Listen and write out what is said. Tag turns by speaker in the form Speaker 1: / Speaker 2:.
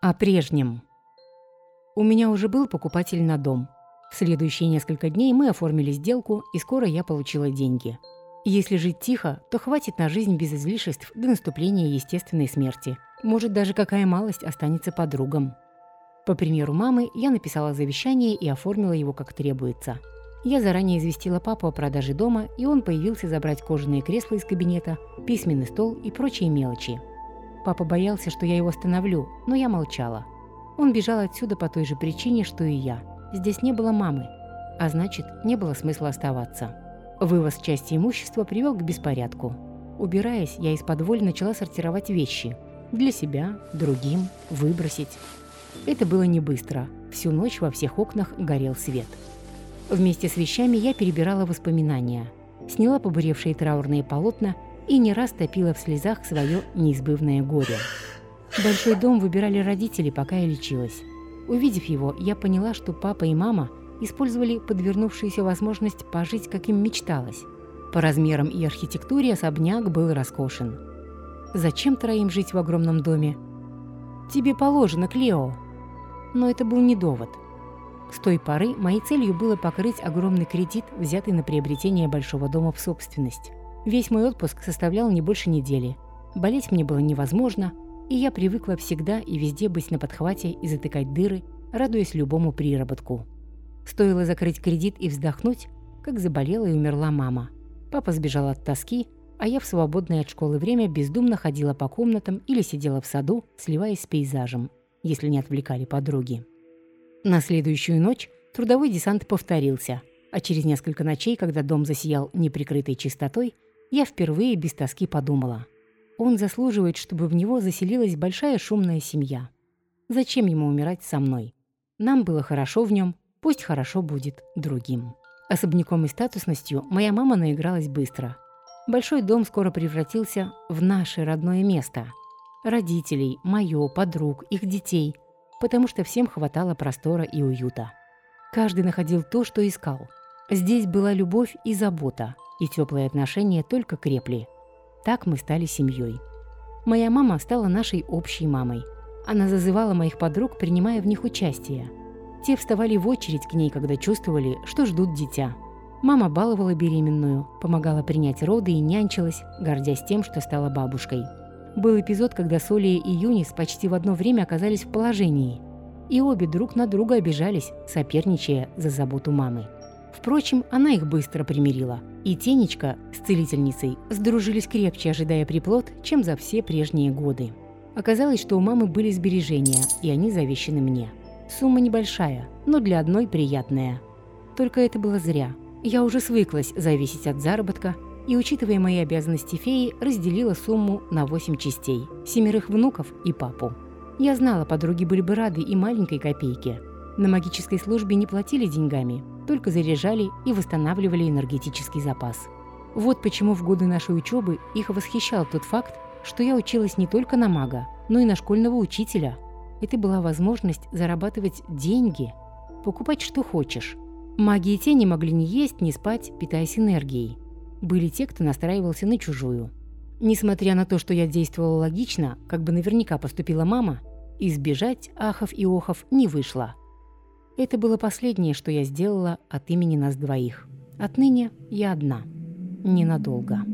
Speaker 1: О прежнем. У меня уже был покупатель на дом. В следующие несколько дней мы оформили сделку, и скоро я получила деньги. Если жить тихо, то хватит на жизнь без излишеств до наступления естественной смерти. Может, даже какая малость останется подругам. По примеру мамы, я написала завещание и оформила его как требуется. Я заранее известила папу о продаже дома, и он появился забрать кожаные кресла из кабинета, письменный стол и прочие мелочи. Папа боялся, что я его остановлю, но я молчала. Он бежал отсюда по той же причине, что и я. Здесь не было мамы, а значит, не было смысла оставаться. Вывоз части имущества привел к беспорядку. Убираясь, я из-под воли начала сортировать вещи. Для себя, другим, выбросить. Это было не быстро. Всю ночь во всех окнах горел свет. Вместе с вещами я перебирала воспоминания. Сняла побуревшие траурные полотна и не раз топила в слезах свое неизбывное горе. Большой дом выбирали родители, пока я лечилась. Увидев его, я поняла, что папа и мама использовали подвернувшуюся возможность пожить, как им мечталось. По размерам и архитектуре особняк был роскошен. Зачем троим жить в огромном доме? Тебе положено, Клео. Но это был не довод. С той поры моей целью было покрыть огромный кредит, взятый на приобретение большого дома в собственность. Весь мой отпуск составлял не больше недели. Болеть мне было невозможно, и я привыкла всегда и везде быть на подхвате и затыкать дыры, радуясь любому приработку. Стоило закрыть кредит и вздохнуть, как заболела и умерла мама. Папа сбежал от тоски, а я в свободное от школы время бездумно ходила по комнатам или сидела в саду, сливаясь с пейзажем, если не отвлекали подруги. На следующую ночь трудовой десант повторился, а через несколько ночей, когда дом засиял неприкрытой чистотой, я впервые без тоски подумала. Он заслуживает, чтобы в него заселилась большая шумная семья. Зачем ему умирать со мной? Нам было хорошо в нем, пусть хорошо будет другим. Особняком и статусностью моя мама наигралась быстро. Большой дом скоро превратился в наше родное место. Родителей, моё, подруг, их детей, потому что всем хватало простора и уюта. Каждый находил то, что искал. Здесь была любовь и забота – и теплые отношения только крепли. Так мы стали семьей. Моя мама стала нашей общей мамой. Она зазывала моих подруг, принимая в них участие. Те вставали в очередь к ней, когда чувствовали, что ждут дитя. Мама баловала беременную, помогала принять роды и нянчилась, гордясь тем, что стала бабушкой. Был эпизод, когда Солия и Юнис почти в одно время оказались в положении. И обе друг на друга обижались, соперничая за заботу мамы. Впрочем, она их быстро примирила. И Тенечка с целительницей сдружились крепче, ожидая приплод, чем за все прежние годы. Оказалось, что у мамы были сбережения, и они завещены мне. Сумма небольшая, но для одной приятная. Только это было зря. Я уже свыклась зависеть от заработка, и, учитывая мои обязанности феи, разделила сумму на 8 частей, семерых внуков и папу. Я знала, подруги были бы рады и маленькой копейке. На магической службе не платили деньгами, только заряжали и восстанавливали энергетический запас. Вот почему в годы нашей учебы их восхищал тот факт, что я училась не только на мага, но и на школьного учителя. Это была возможность зарабатывать деньги, покупать что хочешь. Маги и те не могли ни есть, ни спать, питаясь энергией. Были те, кто настраивался на чужую. Несмотря на то, что я действовала логично, как бы наверняка поступила мама, избежать ахов и охов не вышло. Это было последнее, что я сделала от имени нас двоих. Отныне я одна. Ненадолго.